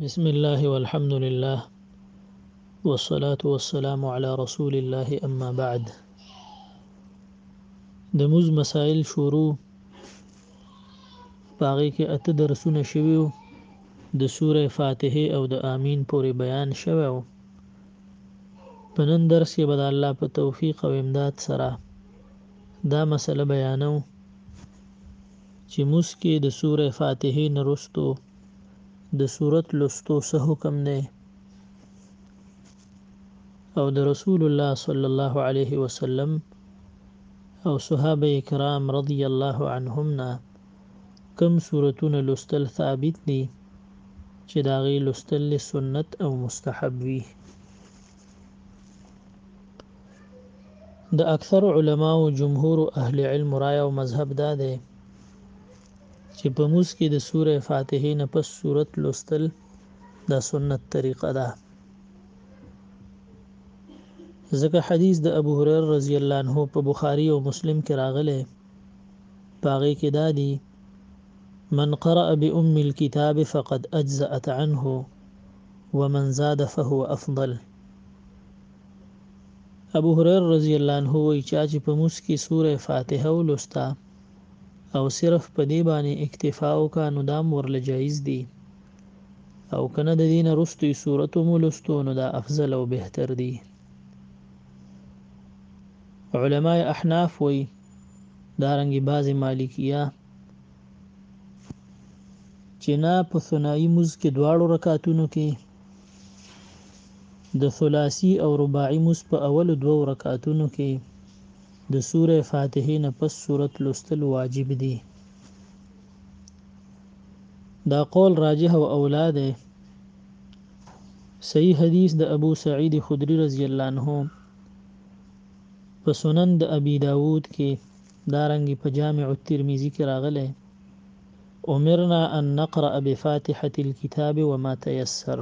بسم الله والحمد لله والصلاة والسلام على رسول الله اما بعد د موز مسائل شروع پاغي کې اته درسونه شویو د سوره فاتحه او د امین پورې بیان شوه او په نن درس کې به د الله په توفیق او امداد سره دا مسله بیانو چې مونځ کې د سورة فاتحې نه وروسته د سورت لوستو څه حکم دی؟ او د رسول الله صلی الله علیه وسلم او صحابه کرام رضی الله عنهم نه کم سورتونه لوستل ثابت دي چې د هغې لوستل سنت او مستحب وي؟ د اکثرو علماوو جمهور اهل علم رای او مذهب دا دی چې په موس کې د سوره فاتحه نه پس صورت لوستل دا سنت طریقه ده ځکه حدیث د ابو هريره رضی الله عنه په بخاری او مسلم کې راغلی پاغه کې دادی من قرأ بأم الكتاب فقد أجزأت عنه ومن زاد فهو افضل ابو هريره رضی الله عنه وایي چا چې په موس کې سوره فاتحه ولوسته او صرف په دې باندې اکتفا وکړه نو دام ورله جایز دی او کنه د دین رستوی صورت مو لستو نو دا افضل او بهتر دی علماء احناف وی دارنګي بعضی مالکیه چې نه په ثنائی موز کې دواړو رکعتونو کې د ثلاثی او رباعی موز په اولو دوو رکعتونو کې د سوره فاتحه نه پس سورت لوستل واجب دي دا قول راجح او اولا ده صحیح حدیث د ابو سعید خدری رضی الله عنه په سنن د ابي داود کې دارنګه په جامع الترمذي کې راغلي، امرنا ان نقرأ بفاتحة الکتاب وما تيسر،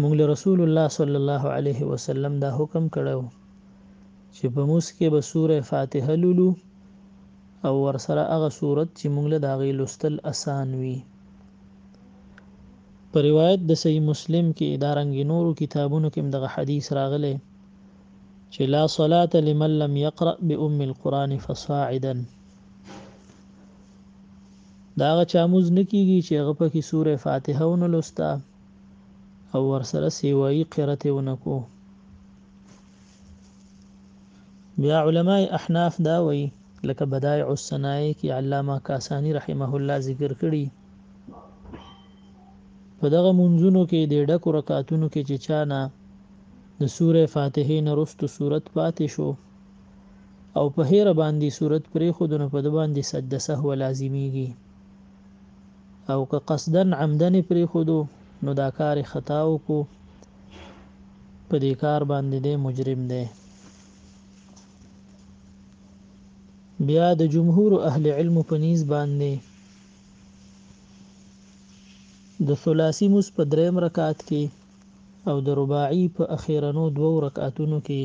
مونږ له رسول الله صلی الله علیه وسلم دا حکم کړی وو چې په مونځ کې به سورة فاتحه لولو او ورسره هغه سورت چې مونږ له د هغې لوستل اسان وي. په روایت د صحیح مسلم کې دارنګه نورو کتابونو کې هم دغه حدیث راغلی. چې لا صلاة لمن لم يقرأ بأم القرآن فصاعدا د هغه چا مونځ نه کېږي چې هغه پکې سورې فاتحه ونه لوسته او ورسره سیوایي قرت یې ونه کو بیا علماء احناف دا وایي لکه بدایع الصنایع کې علامه کاسانی رحمه الله ذکر کړي په دغه منځونو کې د ډکو رکعاتونو کې چې چا نه د سورة فاتحې نه وروسته سورت پاتې شو او په هېره باندې سورت پرېښود نو په ده باندې سجده سهوه لازمېږي او که قصدا عمدا یې پرېښودو نو دا کار یې خطا وکړو په دې کار باندې دی مجرم دی بیا د جمهور اهل علم په نیز باندې د ثلاثي مس په دریم رکعت کې او د رباعي په اخېرنو دوو رکعتونو کې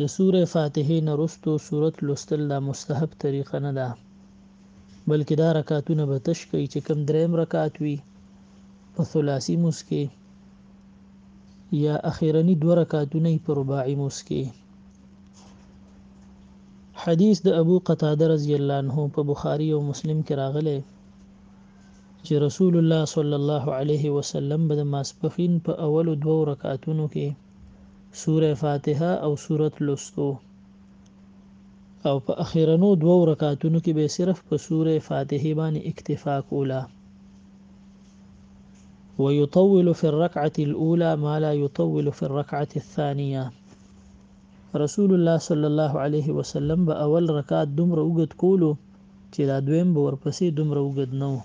د سورة فاتحې نه وروسته سورت لوستل دا مستحب طریقه نه ده، بلکې دا رکعتونه به تش کړئ چې کوم درېیم رکعت وي په ثلاثي لمونځ کې یا اخېرني دوه رکعتونه یې په رباعي لمونځ کې. حدیث د ابو قتاده رضی الله عنه په بخاري او مسلم کې راغلی. چې رسول الله صلی الله علیه وسلم به د ماسپښین په اولو دوو رکعتونو کې سوره فاتحه او سورت لوستو او په اخیرنو دوو رکعتونو کې به صرف په سوره فاتحه باندې اکتفا کوله ويطول في الركعة الأولى ما لا يطول في الركعة الثانية رسول الله صلى الله عليه وسلم بأول ركعة دمر اوږد کولو چې دا دویم به ورپسې دومره اوږد نه و،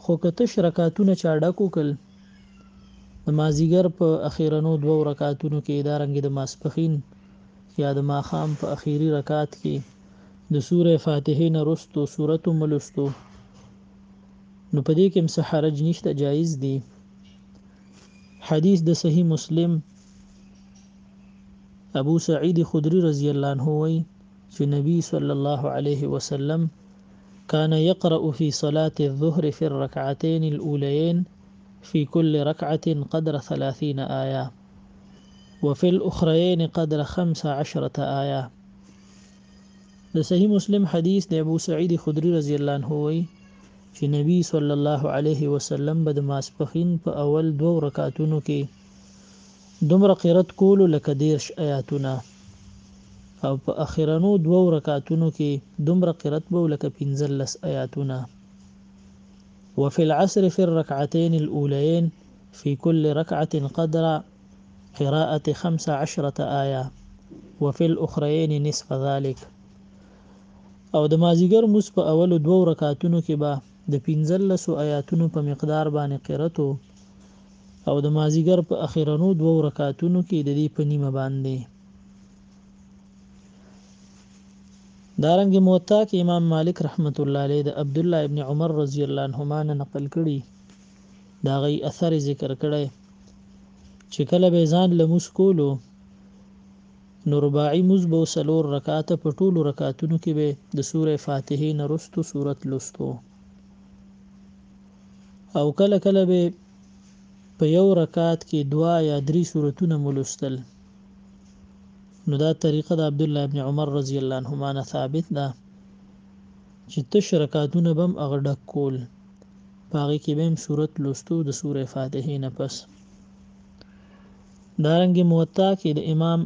خو که تش رکعتونه چا ډک وکړل، د مازیګر په اخیرنو دوو رکعتونو کې ادارنګه د ماسپښین یا د ماښام په اخیري رکعت کې د سورې فاتحې نه وروسته سورت هم ولوستو، نو په دې کې هم څه حرج نشته، جایز دي. حدیث د صحیح مسلم ابو سعید خدری رضی الله عنه وایي چې نبی صلی الله علیه وسلم کان یقرأ فی صلاة الظهر فی الرکعتین الاولیین فی کل رکعة قدر ثلاثین آیه وفی الاخریین قدر خمس عشرة آیه د صحیح مسلم حدیث د ابو سعید خدری رضی الله عنه وایي چې نبی صلی الله علیه وسلم به د ماسپخین په اول دوو رکعتونو کې دومره قرت کولو لکه دېرش اياتونه او په اخرنو دوو رکعتونو کې دومره قرت به لکه پنځلس اياتونه وفي العصر في الركعتين الأوليين في كل ركعة قدر قراءة خمس عشرة آية وفي الأخرين نصف ذلك او د مازیګر موس په اولو دوو رکعاتونو کې به د 15 آیاتونو په مقدار باندې قرتو او د مازیګر په اخرنو دوو رکعتونو کې د دې په نیمه باندې. دارنګه موطا کې امام مالک رحمت الله علیه د عبد الله ابن عمر رضی الله عنهما نه نقل کړي دا غي اثر ذکر کړي چې کله به ځان لمس کولو نو رباعي موز به سلور رکعاته په ټولو رکعاتونو کې به د سوره فاتحه نه رستو سورت لستو او کله کله به په یو رکعت کې دوا یا درې سورتونه مو لوستل نو دا طریقه د عبدالله ابن عمر رضی الله عنهما نه ثابت ده چې تش رکعتونه به هم هغه ډک کول په هغې کې به هم سورت لوستو د سورې فاتحې نه پس دارنګ موطا کې د امام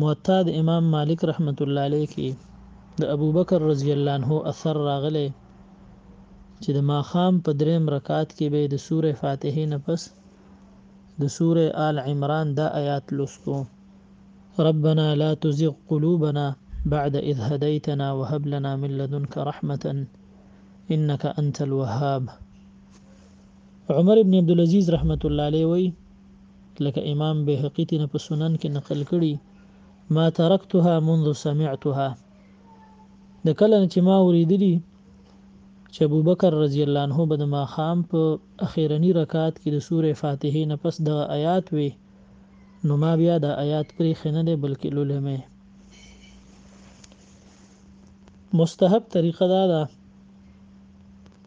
موطا د امام مالک رحمة الله علیه کي د ابوبکر رضي الله عنه اثر راغلی چي د ماښام په دریم رکعت کي به د سورة فاتحه نه پس د سورة آل عمران دا آیات لوستو، ربنا لا تزغ قلوبنا بعد اذ هدیتنا وهب لنا من لدنک رحمة انک انت الوهاب. عمر بن عبدالعزیز رحمة الله علیه وايي. لکه امام بيهقي تينه په سنن کې نقل کړي ما ترکتها منذ سمعتها د کله نه چې ما اوریدلی چې ابوبکر رضی الله عنه به د ماښام په اخیرني رکعت کې د سورې فاتحې نه پس دغه آیات وي نو ما بیا دا آیات پرېښی نه دی بلکې لولی مې مستحب طریقه دا ده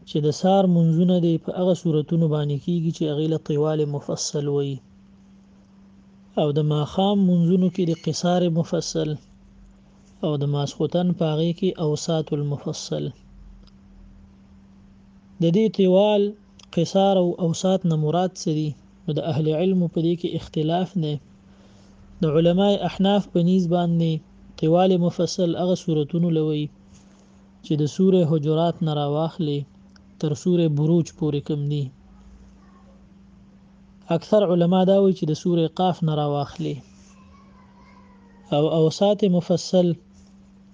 چې د سهار لمونځونه دې په هغه سورتونو باندې کېږي چې هغې له طوال مفصل وایي او د ماښام لمونځونو کې د قصار مفصل او د ماسخوتن په هغې کې اوسات المفصل د دې طوال قصار او اوسات نه مراد څه دي نو د اهل علم په دې کې اختلاف نه د علماي احناف په نیز باندې طوال مفصل هغه صورتونو لوي چې د سورې حجرات نه راواخلې تر سورې بروج پورې کوم دي اکثر علما دا وایي چې د سورې قاف نه راواخلې او اوسات مفصل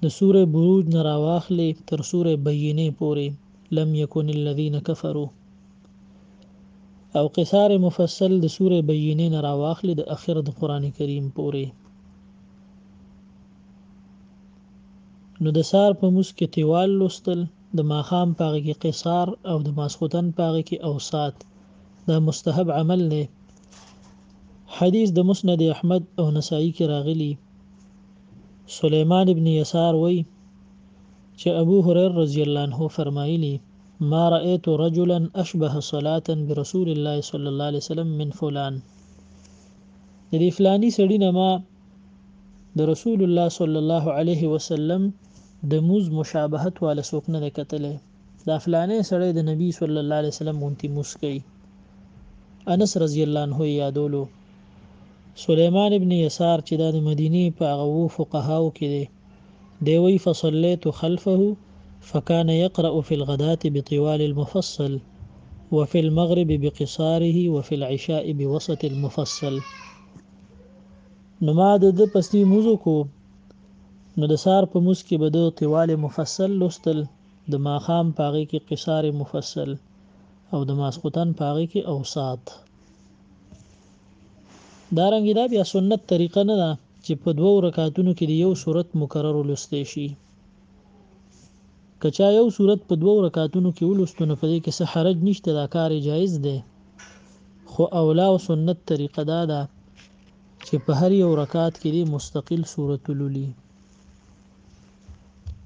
د سورې بروج نه راواخلې تر سورې بینه پورې لم یکن الذین کفروا او قصار مفصل د سوره بینه نه راواخلي د اخر د قران کریم پورې نو د سهار په مونځ کې طوال لوستل، د ماښام په هغه کې قصار او د ماسخوتن په هغه کې اوساط، دا مستحب عمل دی. حدیث د مسند احمد او نسائی کې راغلي، سلیمان بن یسار وایي چې ابو هریره رضی الله عنه فرمایلي، ما رأیت رجلا اشبه صلاة برسول الله صلی الله علیه وسلم من فلان، د دې فلاني سړي نه ما د رسول الله صلی الله علیه وسلم د موز مشابهت واله څوک نه دی کتلی دا فلانی سړی د نبی صلی الله علیه وسلم غونتی موز کوي انس رضی الله عنه یې یادولو سلیمان ابن یسار چې دا د مدینې په هغه وو فقهاو کې دی دی وی فصلیت خلفه فکان یقرأ فی الغدات بطوال المفصل وفي المغرب بقصاره وفي العشاء بوسط المفصل نو ما د ده پسې لمونځ وکړو، نو د سهار په لمونځ کې به ده طوال مفصل لوستل، د ماښام په هغې کې قصار مفصل او د ماسخوتن په هغې کې اوساط. دارنګه دا بیا سنت طریقه نه ده چې په دوو رکعتونو کې دې یو سورت مکرر ولوستل شي. که چا یو سورت په دوو رکعتونو کې ولوستو نو په دې کې څه حرج نشته دا کار یې جایز دی خو اولا او سنت طریقه دا ده چې په هر یو رکعت کې دې مستقل سورت ولولي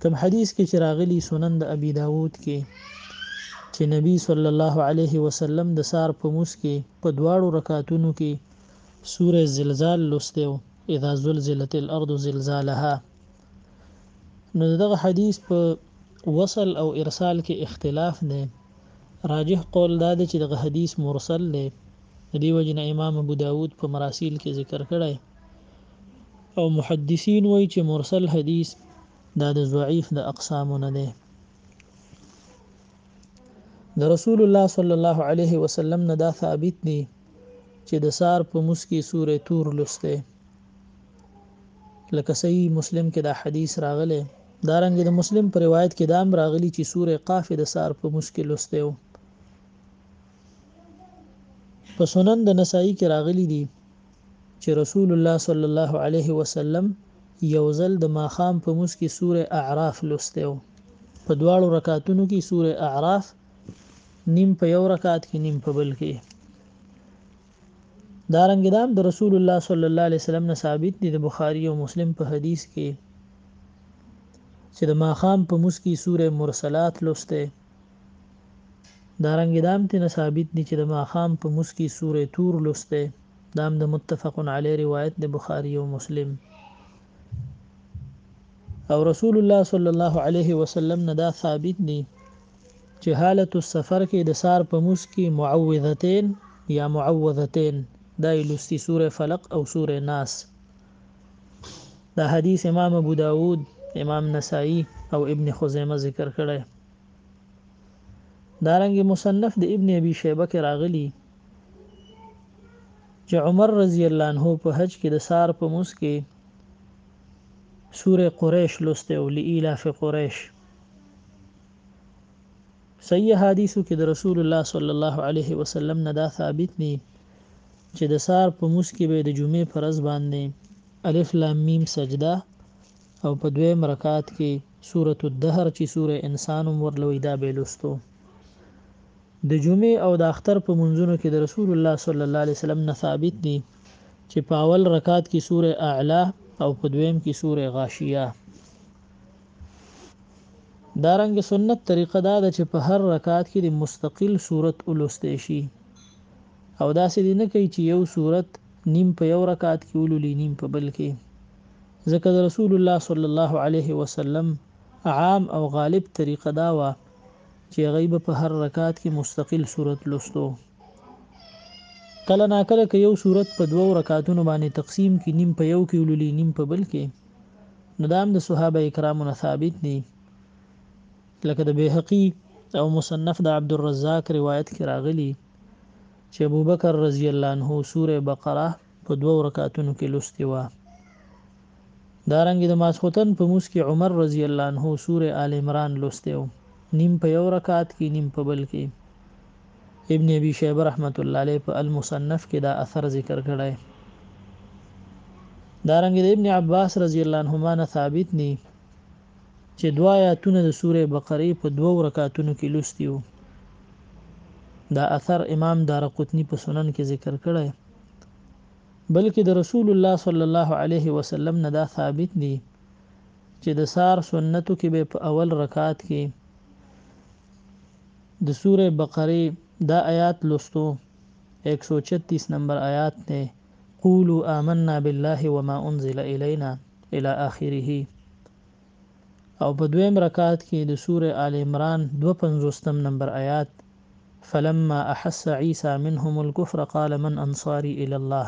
کوم حدیث کې چې راغلي سنن د ابي داوود کې چې نبی صلی الله علیه وسلم د سار په موس کې په دواړو رکعتونو کې سوره زلزال لوستیو اذا زلزلت الارض زلزالها نو د دغه حدیث په وصل او ارسال کې اختلاف دی راجح قول دا دی چې دغه حدیث مرسل دی د دې وجې نه امام ابو داود په مراسیل کې ذکر کړی او محدثین وایي چې مرسل حدیث دا د ضعیف د اقسامو نه دی د رسول الله صلی الله علیه وسلم نه دا ثابت دی چې د سار په مسکی سوره تور لسته لکه صحیح مسلم کې دا حدیث راغلی، دارنګه د مسلم په روایت کې دا هم راغلي چې سورة قاف یې د سهار په لمونځ کې لوستی و. په سنن د نسائي کې راغلي دي چې رسول الله صلی الله علیه وسلم یو ځل د ماښام په لمونځ کې سورة اعراف لوستی و. په دواړو رکعتونو کې سورة اعراف نیم په یو رکعت کې نیم په بل کې. دارنګه دا هم د رسول الله صلی الله علیه وسلم نه ثابت دي د بخاري او مسلم په حدیث کي چي د ماښام په مونځ کي سورة مرسلات لوسته دارنګه دا هم ترنه ثابت دي چي د ماښام په مونځ کي سورة طور لوسته دا هم د متفق علیه روایت د بخاري او مسلم او رسول الله صلی الله علیه وسلم نه دا ثابت دي چې حالت السفر کې د سهار په مونځ کې معوذتين يا معوذتين دا يې لوستي سورة فلق او سورة ناس دا حديث امام ابو داود امام نسائي او ابن خزيمه ذکر کړی دارنګ مصنف د ابن ابي شيبه کې راغلي چې عمر رضی الله عنه په حج کې د سار په موس کې سوره قریش لسته او لإلاف قریش صحیح احادیثو کې د رسول الله صلی الله علیه وسلم نه دا ثابت دی چې د سار په موس کې به د جمعې پر ورځ باندې الف لام میم سجده او په دویم رکعت کې سورۃ الدهر چې سورې انسان هم ورلوي دا به لوستو د جمعې او د اختر په منځونو کې د رسول الله صلی الله علیه وسلم نه ثابت دي چې په اول رکعت کې سوره اعلی او په دویم کې سوره غاشیه دارنګ سنت طریقه دا ده چې په هر رکعت کې د مستقل صورت ولوستې شي او داسې دی نه کوي چې یو صورت نیم په یو رکعت کې ولولي نیم په بل کې ځکه د رسول الله صلی الله علیه وسلم عام او غالب طریقه دا و چې غیب په هر رکعت کې مستقل صورت لوستو کله ناکله که یو صورت په دوو رکعتونو باندې تقسیم کې نیم په یو کې ولولي نیم په بل کې نو دا هم د صحابه کرامو نه ثابت دي لکه د بيهقي او مصنف د عبدالرزاق روايت کي راغلي چي ابوبکر رضي الله عنه سورة بقره په دوو رکعتونو کي لوستې وه دارنګه د ماسخوتن په مونځ کي عمر رضي الله عنه سورة آل عمران لوستې وه نيم په يو رکعت کي نيم په بل کي ابن ابي شيبه رحمت الله عليه په المصنف کې دا اثر ذکر کړی دارنګ د ابن عباس رضی الله عنهما نه ثابت ني چې دوا آیاتونه د سوره بقره په دوو رکعاتونو کې لوستیو دا اثر امام دارقطنی په سنن کې ذکر کړی بلکې د رسول الله صلی الله علیه وسلم نه دا ثابت دی چې د سار سنتو کې به په اول رکعات کې د سورة بقرې دا آیات لوستو، ایک سو چتیس نمبر آیات دی، قولو آمنا بالله وما انزل الینا الی آخره، او په دویم رکعت کې د سورة آل عمران دوه پنځوستم نمبر آیات، فلما احس عیسی منهم الکفر قال من انصاری الی الله.